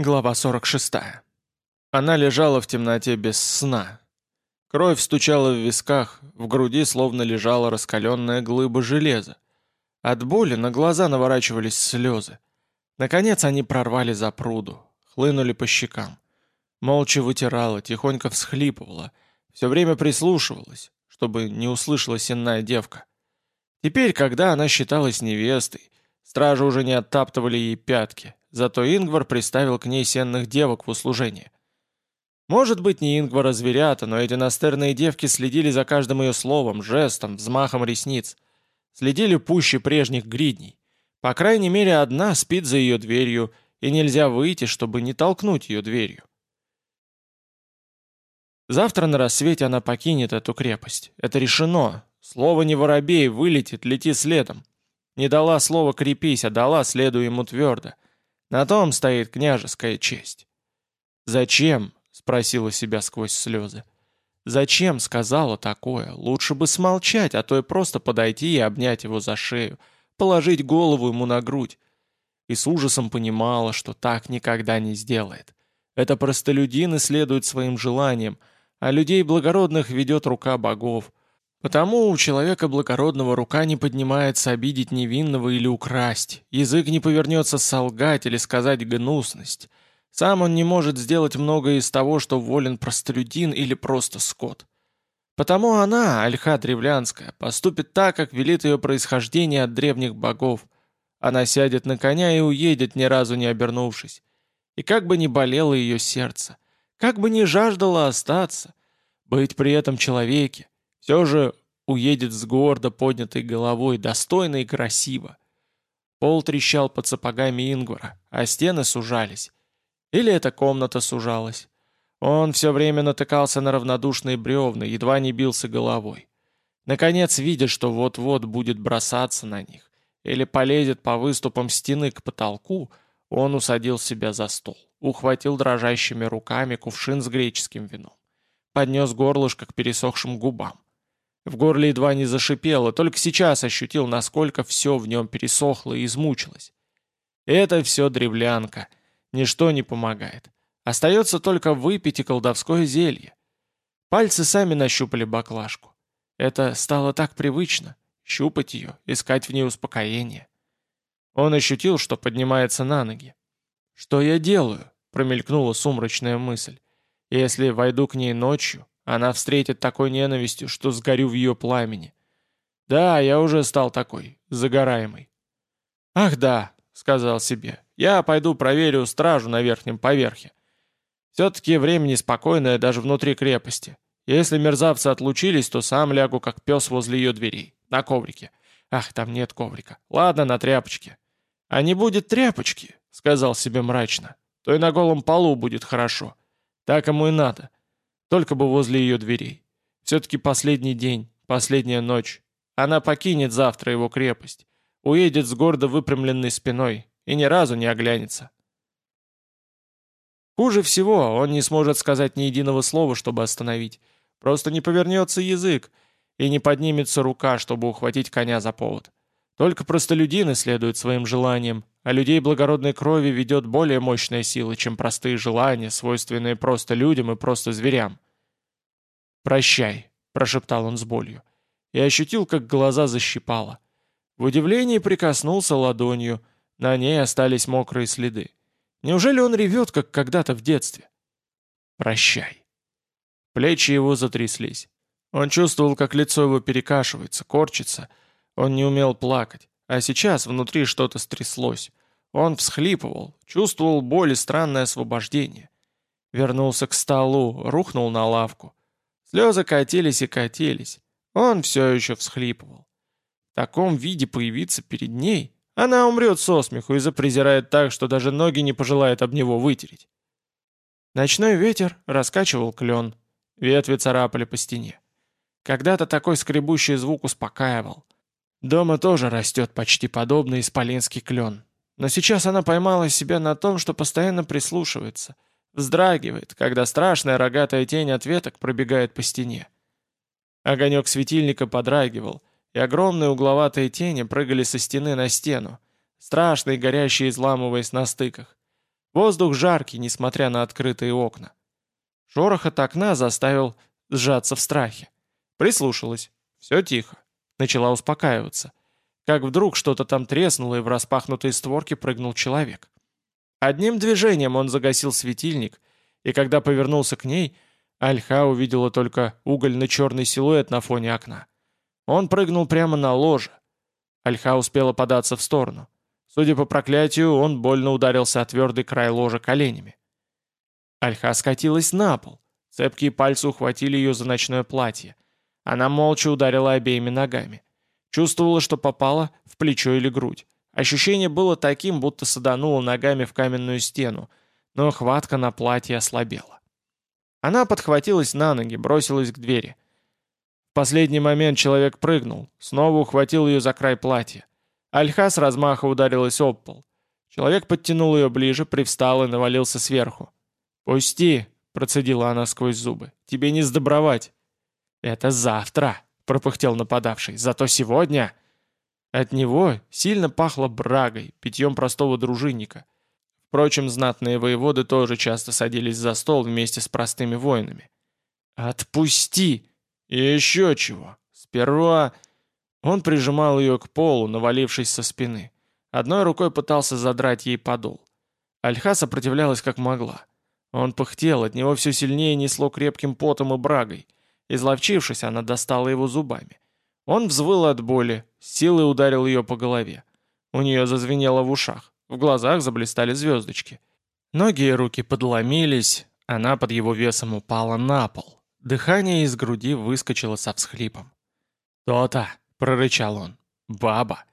Глава 46. Она лежала в темноте без сна. Кровь стучала в висках, в груди словно лежала раскаленная глыба железа. От боли на глаза наворачивались слезы. Наконец они прорвали за пруду, хлынули по щекам. Молча вытирала, тихонько всхлипывала, все время прислушивалась, чтобы не услышала сенная девка. Теперь, когда она считалась невестой, стражи уже не оттаптывали ей пятки, Зато Ингвар приставил к ней сенных девок в услужение. Может быть, не Ингвар, а зверята, но эти настырные девки следили за каждым ее словом, жестом, взмахом ресниц. Следили пуще прежних гридней. По крайней мере, одна спит за ее дверью, и нельзя выйти, чтобы не толкнуть ее дверью. Завтра на рассвете она покинет эту крепость. Это решено. Слово не воробей, вылетит, лети следом. Не дала слова «крепись», а дала, следуя ему твердо — на том стоит княжеская честь. «Зачем?» — спросила себя сквозь слезы. «Зачем?» — сказала такое. Лучше бы смолчать, а то и просто подойти и обнять его за шею, положить голову ему на грудь. И с ужасом понимала, что так никогда не сделает. Это простолюдины следуют своим желаниям, а людей благородных ведет рука богов. Потому у человека благородного рука не поднимается обидеть невинного или украсть, язык не повернется солгать или сказать гнусность. Сам он не может сделать многое из того, что волен простолюдин или просто скот. Потому она, Альха Древлянская, поступит так, как велит ее происхождение от древних богов. Она сядет на коня и уедет, ни разу не обернувшись. И как бы ни болело ее сердце, как бы ни жаждало остаться, быть при этом человеке, все же уедет с гордо поднятой головой, достойно и красиво. Пол трещал под сапогами Ингвара, а стены сужались. Или эта комната сужалась. Он все время натыкался на равнодушные бревна, едва не бился головой. Наконец, видя, что вот-вот будет бросаться на них, или полезет по выступам стены к потолку, он усадил себя за стол, ухватил дрожащими руками кувшин с греческим вином, поднес горлышко к пересохшим губам. В горле едва не зашипело, только сейчас ощутил, насколько все в нем пересохло и измучилось. Это все древлянка. Ничто не помогает. Остается только выпить и колдовское зелье. Пальцы сами нащупали баклажку. Это стало так привычно. Щупать ее, искать в ней успокоение. Он ощутил, что поднимается на ноги. «Что я делаю?» — промелькнула сумрачная мысль. «Если войду к ней ночью, она встретит такой ненавистью, что сгорю в ее пламени. Да, я уже стал такой, загораемый. «Ах да», — сказал себе, — «я пойду проверю стражу на верхнем поверхе. Все-таки время неспокойное даже внутри крепости. Если мерзавцы отлучились, то сам лягу, как пес возле ее дверей, на коврике. Ах, там нет коврика. Ладно, на тряпочке». «А не будет тряпочки», — сказал себе мрачно, — «то и на голом полу будет хорошо. Так ему и надо. Только бы возле ее дверей. Все-таки последний день, последняя ночь. Она покинет завтра его крепость. Уедет с гордо выпрямленной спиной и ни разу не оглянется. Хуже всего, он не сможет сказать ни единого слова, чтобы остановить. Просто не повернется язык, и не поднимется рука, чтобы ухватить коня за повод. Только простолюдины следуют своим желаниям, а людей благородной крови ведет более мощная сила, чем простые желания, свойственные просто людям и просто зверям. «Прощай», — прошептал он с болью, и ощутил, как глаза защипало. В удивлении прикоснулся ладонью, на ней остались мокрые следы. Неужели он ревет, как когда-то в детстве? «Прощай». Плечи его затряслись. Он чувствовал, как лицо его перекашивается, корчится. Он не умел плакать. А сейчас внутри что-то стряслось. Он всхлипывал, чувствовал боль и странное освобождение. Вернулся к столу, рухнул на лавку. Слезы катились и катились. Он все еще всхлипывал. В таком виде появиться перед ней, она умрет со смеху и запрезирает так, что даже ноги не пожелает об него вытереть. Ночной ветер раскачивал клен. Ветви царапали по стене. Когда-то такой скребущий звук успокаивал. Дома тоже растет почти подобный исполинский клен. Но сейчас она поймала себя на том, что постоянно прислушивается, вздрагивает, когда страшная рогатая тень от веток пробегает по стене. Огонек светильника подрагивал, и огромные угловатые тени прыгали со стены на стену, страшные горящие изламываясь на стыках. Воздух жаркий, несмотря на открытые окна. Шорох от окна заставил сжаться в страхе. Прислушалась. Все тихо. Начала успокаиваться. Как вдруг что-то там треснуло, и в распахнутые створки прыгнул человек. Одним движением он загасил светильник, и когда повернулся к ней, Альха увидела только угольно-черный силуэт на фоне окна. Он прыгнул прямо на ложе. Альха успела податься в сторону. Судя по проклятию, он больно ударился о твердый край ложа коленями. Альха скатилась на пол. Цепкие пальцы ухватили ее за ночное платье. Она молча ударила обеими ногами. Чувствовала, что попала в плечо или грудь. Ощущение было таким, будто саданула ногами в каменную стену, но хватка на платье ослабела. Она подхватилась на ноги, бросилась к двери. В последний момент человек прыгнул, снова ухватил ее за край платья. Альха с размаха ударилась об пол. Человек подтянул ее ближе, привстал и навалился сверху. «Пусти!» — процедила она сквозь зубы. «Тебе не сдобровать!» «Это завтра!» — пропыхтел нападавший. «Зато сегодня...» От него сильно пахло брагой, питьем простого дружинника. Впрочем, знатные воеводы тоже часто садились за стол вместе с простыми воинами. «Отпусти!» «И еще чего!» Сперва он прижимал ее к полу, навалившись со спины. Одной рукой пытался задрать ей подол. Альха сопротивлялась как могла. Он пыхтел, от него все сильнее несло крепким потом и брагой. Изловчившись, она достала его зубами. Он взвыл от боли, силой ударил ее по голове. У нее зазвенело в ушах, в глазах заблистали звездочки. Ноги и руки подломились, она под его весом упала на пол. Дыхание из груди выскочило со всхлипом. «То-то!» — прорычал он. «Баба!»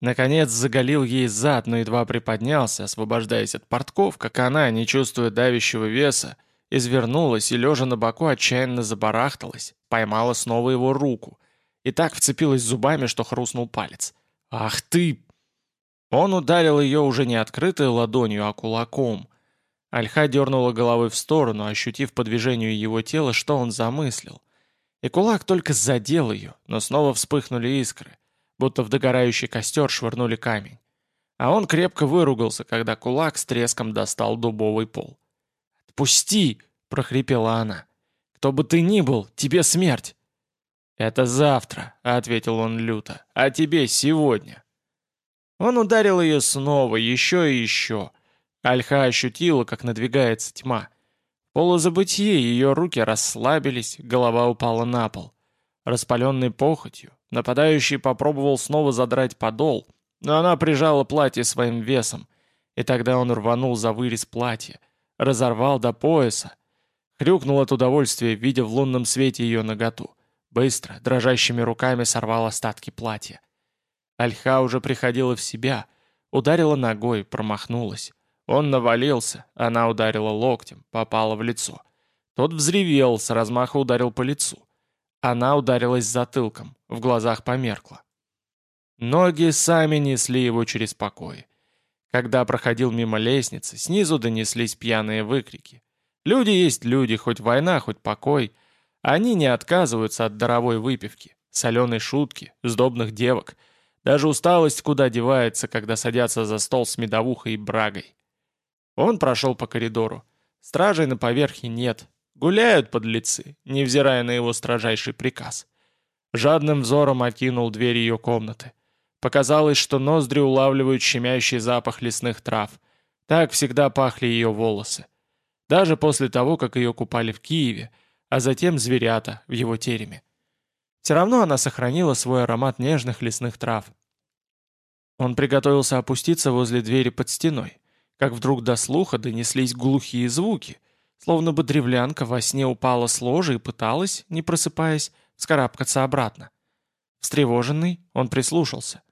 Наконец заголил ей зад, но едва приподнялся, освобождаясь от портков, как она, не чувствуя давящего веса, извернулась и, лежа на боку, отчаянно забарахталась, поймала снова его руку и так вцепилась зубами, что хрустнул палец. «Ах ты!» Он ударил ее уже не открытой ладонью, а кулаком. Альха дернула головой в сторону, ощутив по движению его тела, что он замыслил. И кулак только задел ее, но снова вспыхнули искры будто в догорающий костер швырнули камень. А он крепко выругался, когда кулак с треском достал дубовый пол. «Отпусти!» — прохрипела она. «Кто бы ты ни был, тебе смерть!» «Это завтра», — ответил он люто, — «а тебе сегодня». Он ударил ее снова, еще и еще. Альха ощутила, как надвигается тьма. В полузабытие ее руки расслабились, голова упала на пол. Распаленный похотью, Нападающий попробовал снова задрать подол, но она прижала платье своим весом, и тогда он рванул за вырез платья, разорвал до пояса, хрюкнул от удовольствия, видя в лунном свете ее наготу. Быстро, дрожащими руками сорвал остатки платья. Альха уже приходила в себя, ударила ногой, промахнулась. Он навалился, она ударила локтем, попала в лицо. Тот взревел, с размаха ударил по лицу. Она ударилась затылком, в глазах померкла. Ноги сами несли его через покой. Когда проходил мимо лестницы, снизу донеслись пьяные выкрики. Люди есть люди, хоть война, хоть покой. Они не отказываются от даровой выпивки, соленой шутки, сдобных девок. Даже усталость куда девается, когда садятся за стол с медовухой и брагой. Он прошел по коридору. Стражей на поверхе нет, Гуляют подлецы, невзирая на его строжайший приказ. Жадным взором окинул дверь ее комнаты. Показалось, что ноздри улавливают щемящий запах лесных трав. Так всегда пахли ее волосы. Даже после того, как ее купали в Киеве, а затем зверята в его тереме. Все равно она сохранила свой аромат нежных лесных трав. Он приготовился опуститься возле двери под стеной, как вдруг до слуха донеслись глухие звуки — Словно бы древлянка во сне упала с ложи и пыталась, не просыпаясь, вскарабкаться обратно. Встревоженный, он прислушался.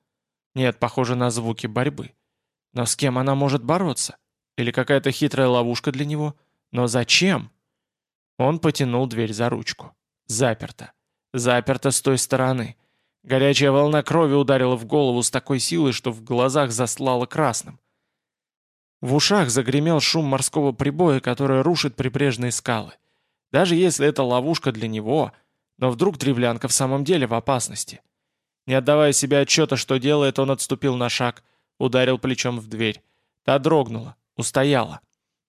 Нет, похоже на звуки борьбы. Но с кем она может бороться? Или какая-то хитрая ловушка для него? Но зачем? Он потянул дверь за ручку. Заперто. Заперто с той стороны. Горячая волна крови ударила в голову с такой силой, что в глазах заслала красным. В ушах загремел шум морского прибоя, который рушит прибрежные скалы. Даже если это ловушка для него, но вдруг древлянка в самом деле в опасности. Не отдавая себе отчета, что делает, он отступил на шаг, ударил плечом в дверь. Та дрогнула, устояла.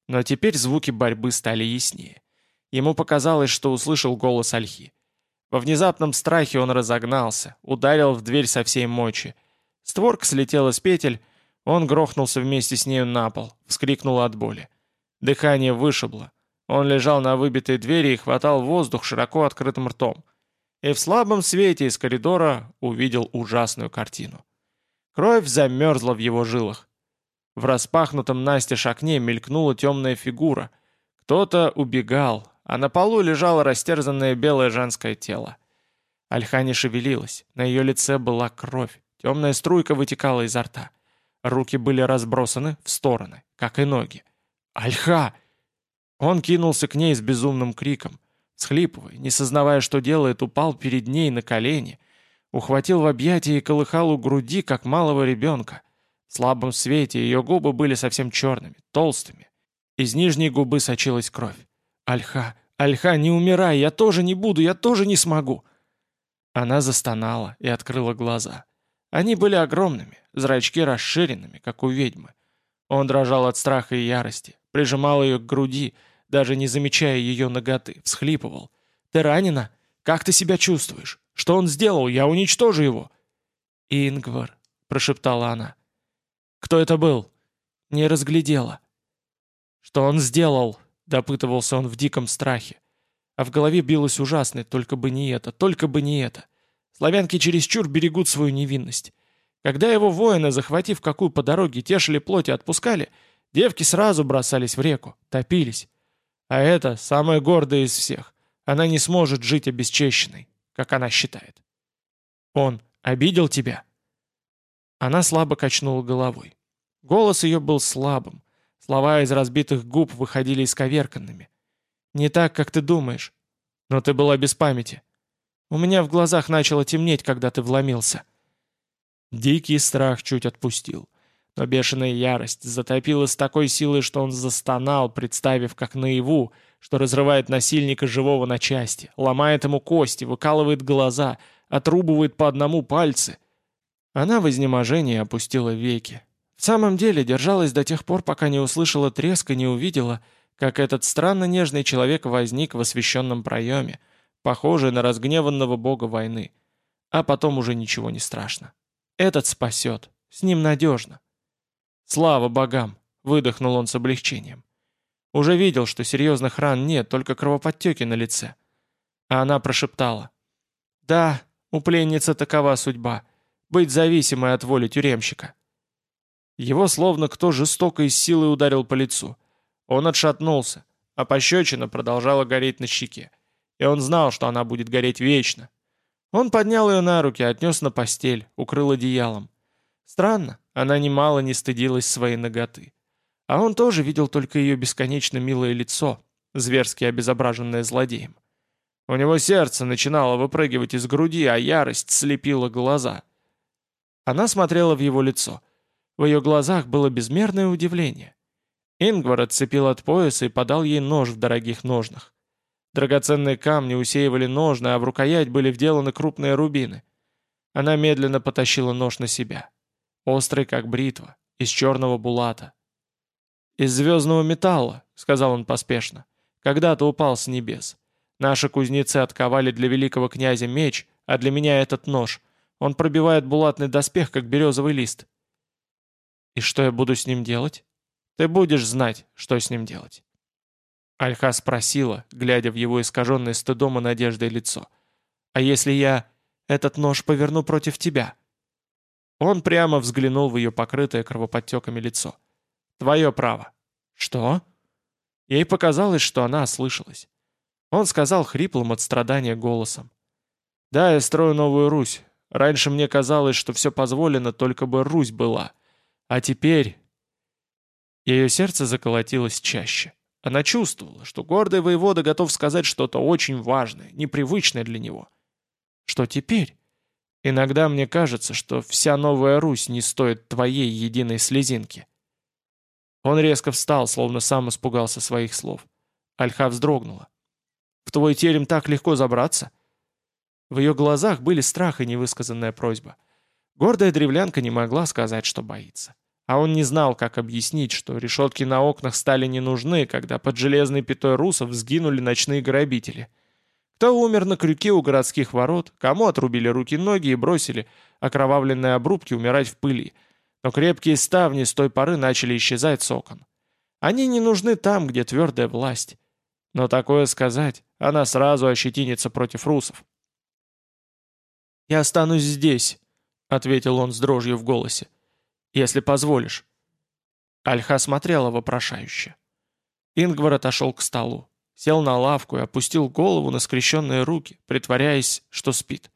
Но теперь звуки борьбы стали яснее. Ему показалось, что услышал голос Альхи. Во внезапном страхе он разогнался, ударил в дверь со всей мочи. Створка слетела с петель, он грохнулся вместе с нею на пол, вскрикнул от боли. Дыхание вышибло. Он лежал на выбитой двери и хватал воздух широко открытым ртом. И в слабом свете из коридора увидел ужасную картину. Кровь замерзла в его жилах. В распахнутом настежь окне мелькнула темная фигура. Кто-то убегал, а на полу лежало растерзанное белое женское тело. Альха не шевелилась, на ее лице была кровь, темная струйка вытекала изо рта. Руки были разбросаны в стороны, как и ноги. «Альха!» Он кинулся к ней с безумным криком. Схлипывая, не сознавая, что делает, упал перед ней на колени, ухватил в объятия и колыхал у груди, как малого ребенка. В слабом свете ее губы были совсем черными, толстыми. Из нижней губы сочилась кровь. «Альха, Альха, не умирай, я тоже не буду, я тоже не смогу!» Она застонала и открыла глаза. Они были огромными, зрачки расширенными, как у ведьмы. Он дрожал от страха и ярости, прижимал ее к груди, даже не замечая ее ноготы, всхлипывал. «Ты ранена? Как ты себя чувствуешь? Что он сделал? Я уничтожу его!» «Ингвар», — прошептала она. «Кто это был?» «Не разглядела». «Что он сделал?» — допытывался он в диком страхе. А в голове билось ужасное, только бы не это, только бы не это. Славянки чересчур берегут свою невинность. Когда его воины, захватив какую по дороге, тешили плоть и отпускали, девки сразу бросались в реку, топились. А это самая гордая из всех. Она не сможет жить обесчещенной, как она считает. Он обидел тебя?» Она слабо качнула головой. Голос ее был слабым. Слова из разбитых губ выходили исковерканными. «Не так, как ты думаешь. Но ты была без памяти. У меня в глазах начало темнеть, когда ты вломился». Дикий страх чуть отпустил. Но бешеная ярость затопила с такой силой, что он застонал, представив как наяву, что разрывает насильника живого на части, ломает ему кости, выкалывает глаза, отрубывает по одному пальцы. Она в изнеможении опустила веки. В самом деле держалась до тех пор, пока не услышала треск и не увидела, как этот странно нежный человек возник в освещенном проеме, похожий на разгневанного бога войны. А потом уже ничего не страшно. Этот спасет. С ним надежно. «Слава богам!» — выдохнул он с облегчением. Уже видел, что серьезных ран нет, только кровоподтеки на лице. А она прошептала. «Да, у пленницы такова судьба. Быть зависимой от воли тюремщика». Его словно кто жестоко и силой ударил по лицу. Он отшатнулся, а пощечина продолжала гореть на щеке. И он знал, что она будет гореть вечно. Он поднял ее на руки, отнес на постель, укрыл одеялом. Странно, она немало не стыдилась своей ноготы. А он тоже видел только ее бесконечно милое лицо, зверски обезображенное злодеем. У него сердце начинало выпрыгивать из груди, а ярость слепила глаза. Она смотрела в его лицо. В ее глазах было безмерное удивление. Ингвар отцепил от пояса и подал ей нож в дорогих ножнах. Драгоценные камни усеивали ножны, а в рукоять были вделаны крупные рубины. Она медленно потащила нож на себя острый как бритва, из черного булата. «Из звездного металла», — сказал он поспешно, — «когда-то упал с небес. Наши кузнецы отковали для великого князя меч, а для меня этот нож. Он пробивает булатный доспех, как березовый лист». «И что я буду с ним делать?» «Ты будешь знать, что с ним делать». Альха спросила, глядя в его искаженное стыдом и надеждой лицо. «А если я этот нож поверну против тебя?» Он прямо взглянул в ее покрытое кровоподтеками лицо. «Твое право». «Что?» Ей показалось, что она ослышалась. Он сказал хриплым от страдания голосом. «Да, я строю новую Русь. Раньше мне казалось, что все позволено, только бы Русь была. А теперь...» Ее сердце заколотилось чаще. Она чувствовала, что гордый воевода готов сказать что-то очень важное, непривычное для него. «Что теперь?» Иногда мне кажется, что вся Новая Русь не стоит твоей единой слезинки». Он резко встал, словно сам испугался своих слов. Альха вздрогнула. «В твой терем так легко забраться?» В ее глазах были страх и невысказанная просьба. Гордая древлянка не могла сказать, что боится. А он не знал, как объяснить, что решетки на окнах стали не нужны, когда под железной пятой русов сгинули ночные грабители. Кто умер на крюке у городских ворот, кому отрубили руки-ноги и бросили окровавленные обрубки умирать в пыли. Но крепкие ставни с той поры начали исчезать с окон. Они не нужны там, где твердая власть. Но такое сказать, она сразу ощетинится против русов. «Я останусь здесь», — ответил он с дрожью в голосе. «Если позволишь». Альха смотрела вопрошающе. Ингвар отошел к столу, сел на лавку и опустил голову на скрещенные руки, притворяясь, что спит.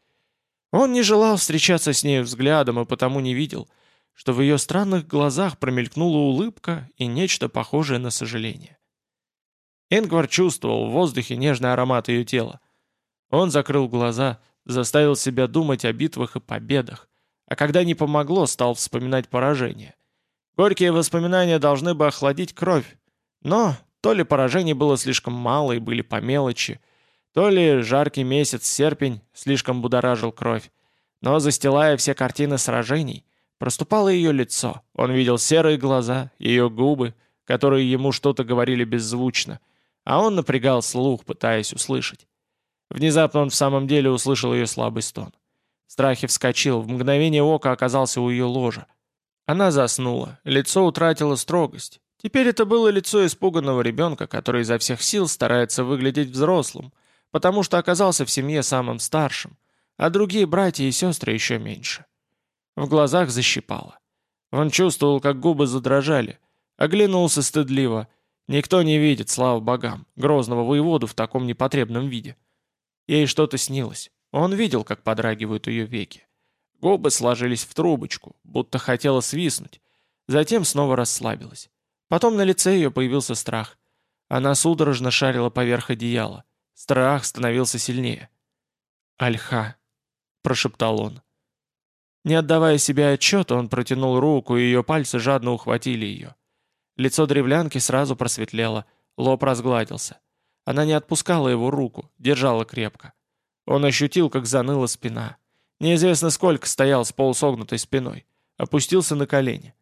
Он не желал встречаться с ней взглядом и потому не видел, что в ее странных глазах промелькнула улыбка и нечто похожее на сожаление. Ингвар чувствовал в воздухе нежный аромат ее тела. Он закрыл глаза, заставил себя думать о битвах и победах, а когда не помогло, стал вспоминать поражение. Горькие воспоминания должны бы охладить кровь, но то ли поражений было слишком мало и были по мелочи, то ли жаркий месяц серпень слишком будоражил кровь. Но застилая все картины сражений, проступало ее лицо. Он видел серые глаза, ее губы, которые ему что-то говорили беззвучно, а он напрягал слух, пытаясь услышать. Внезапно он в самом деле услышал ее слабый стон. В страхе вскочил, в мгновение ока оказался у ее ложа. Она заснула, лицо утратило строгость. Теперь это было лицо испуганного ребенка, который изо всех сил старается выглядеть взрослым, потому что оказался в семье самым старшим, а другие братья и сестры еще меньше. В глазах защипало. Он чувствовал, как губы задрожали, оглянулся стыдливо. Никто не видит, слава богам, грозного воеводу в таком непотребном виде. Ей что-то снилось. Он видел, как подрагивают ее веки. Губы сложились в трубочку, будто хотела свистнуть. Затем снова расслабилась. Потом на лице ее появился страх. Она судорожно шарила поверх одеяла. Страх становился сильнее. «Альха», — прошептал он. Не отдавая себе отчета, он протянул руку, и ее пальцы жадно ухватили ее. Лицо древлянки сразу просветлело, лоб разгладился. Она не отпускала его руку, держала крепко. Он ощутил, как заныла спина. Неизвестно сколько стоял с полусогнутой спиной. Опустился на колени.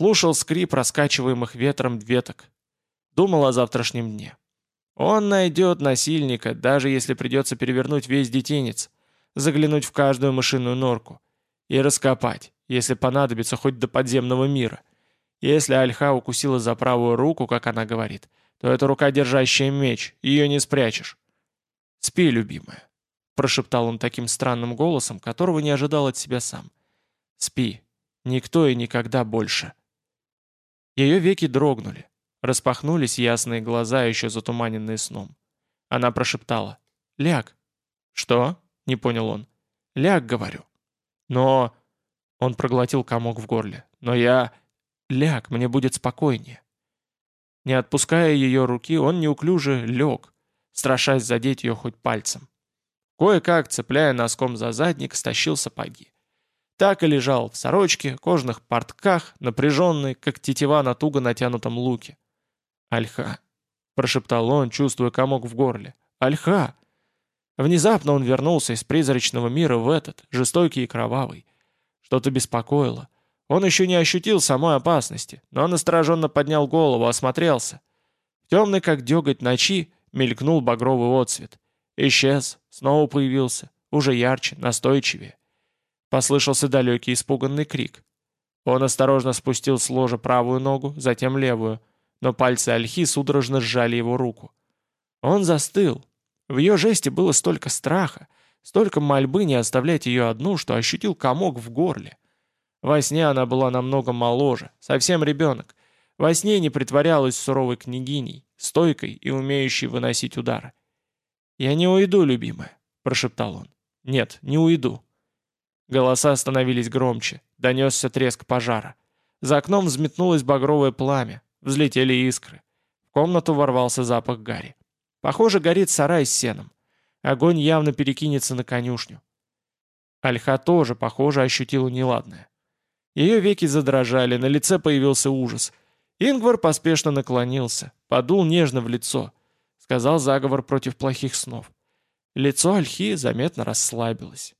Слушал скрип раскачиваемых ветром веток. Думал о завтрашнем дне. Он найдет насильника, даже если придется перевернуть весь детинец, заглянуть в каждую мышиную норку и раскопать, если понадобится хоть до подземного мира. Если Альха укусила за правую руку, как она говорит, то это рука, держащая меч, ее не спрячешь. «Спи, любимая», — прошептал он таким странным голосом, которого не ожидал от себя сам. «Спи. Никто и никогда больше». Ее веки дрогнули. Распахнулись ясные глаза, еще затуманенные сном. Она прошептала. «Ляг». «Что?» — не понял он. «Ляг, говорю». «Но...» Он проглотил комок в горле. «Но я...» «Ляг, мне будет спокойнее». Не отпуская ее руки, он неуклюже лег, страшась задеть ее хоть пальцем. Кое-как, цепляя носком за задник, стащил сапоги. Так и лежал в сорочке, кожаных портках, напряженный, как тетива на туго натянутом луке. «Альха!» — прошептал он, чувствуя комок в горле. «Альха!» Внезапно он вернулся из призрачного мира в этот, жестокий и кровавый. Что-то беспокоило. Он еще не ощутил самой опасности, но настороженно поднял голову, осмотрелся. В темной, как деготь ночи, мелькнул багровый отцвет. Исчез, снова появился, уже ярче, настойчивее. Послышался далекий испуганный крик. Он осторожно спустил с ложа правую ногу, затем левую — но пальцы Альхи судорожно сжали его руку. Он застыл. В ее жесте было столько страха, столько мольбы не оставлять ее одну, что ощутил комок в горле. Во сне она была намного моложе, совсем ребенок. Во сне не притворялась суровой княгиней, стойкой и умеющей выносить удары. «Я не уйду, любимая», — прошептал он. «Нет, не уйду». Голоса становились громче, донесся треск пожара. За окном взметнулось багровое пламя, Взлетели искры. В комнату ворвался запах гари. Похоже, горит сарай с сеном. Огонь явно перекинется на конюшню. Альха тоже, похоже, ощутила неладное. Ее веки задрожали, на лице появился ужас. Ингвар поспешно наклонился, подул нежно в лицо. Сказал заговор против плохих снов. Лицо Альхи заметно расслабилось.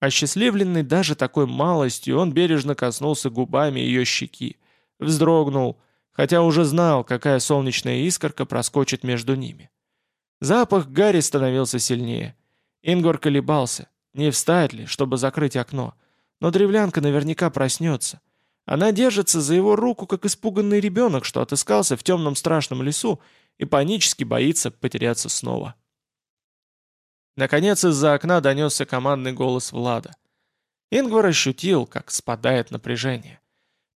Осчастливленный даже такой малостью, он бережно коснулся губами ее щеки, вздрогнул, хотя уже знал, какая солнечная искорка проскочит между ними. Запах Гарри становился сильнее. Ингвар колебался, не встать ли, чтобы закрыть окно, но древлянка наверняка проснется. Она держится за его руку, как испуганный ребенок, что отыскался в темном страшном лесу и панически боится потеряться снова. Наконец из-за окна донесся командный голос Влада. Ингвар ощутил, как спадает напряжение.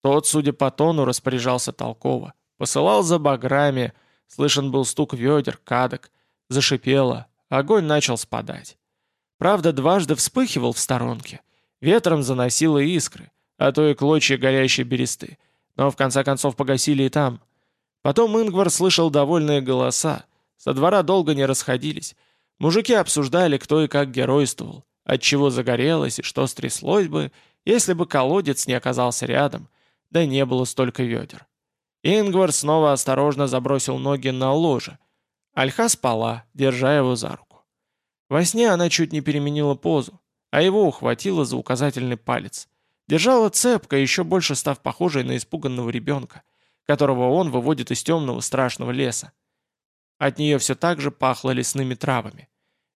Тот, судя по тону, распоряжался толково. Посылал за баграми, слышен был стук ведер, кадок. Зашипело, огонь начал спадать. Правда, дважды вспыхивал в сторонке. Ветром заносило искры, а то и клочья горящей бересты. Но в конце концов погасили и там. Потом Ингвар слышал довольные голоса. Со двора долго не расходились. Мужики обсуждали, кто и как геройствовал, от чего загорелось и что стряслось бы, если бы колодец не оказался рядом, да не было столько ведер. Ингвар снова осторожно забросил ноги на ложе. Альха спала, держа его за руку. Во сне она чуть не переменила позу, а его ухватила за указательный палец. Держала цепко, еще больше став похожей на испуганного ребенка, которого он выводит из темного страшного леса. От нее все так же пахло лесными травами.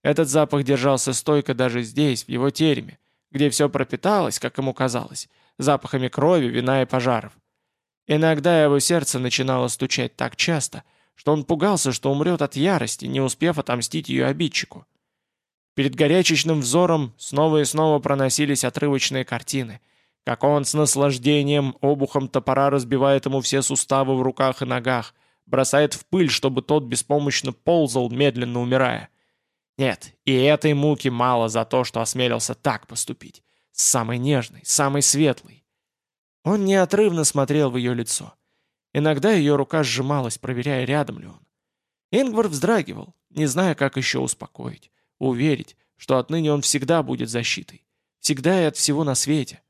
Этот запах держался стойко даже здесь, в его тереме, где все пропиталось, как ему казалось, запахами крови, вина и пожаров. Иногда его сердце начинало стучать так часто, что он пугался, что умрет от ярости, не успев отомстить ее обидчику. Перед горячечным взором снова и снова проносились отрывочные картины, как он с наслаждением обухом топора разбивает ему все суставы в руках и ногах, бросает в пыль, чтобы тот беспомощно ползал, медленно умирая. Нет, и этой муки мало за то, что осмелился так поступить. С самой нежной, самой светлой. Он неотрывно смотрел в ее лицо. Иногда ее рука сжималась, проверяя, рядом ли он. Ингвар вздрагивал, не зная, как еще успокоить, уверить, что отныне он всегда будет защитой. Всегда и от всего на свете.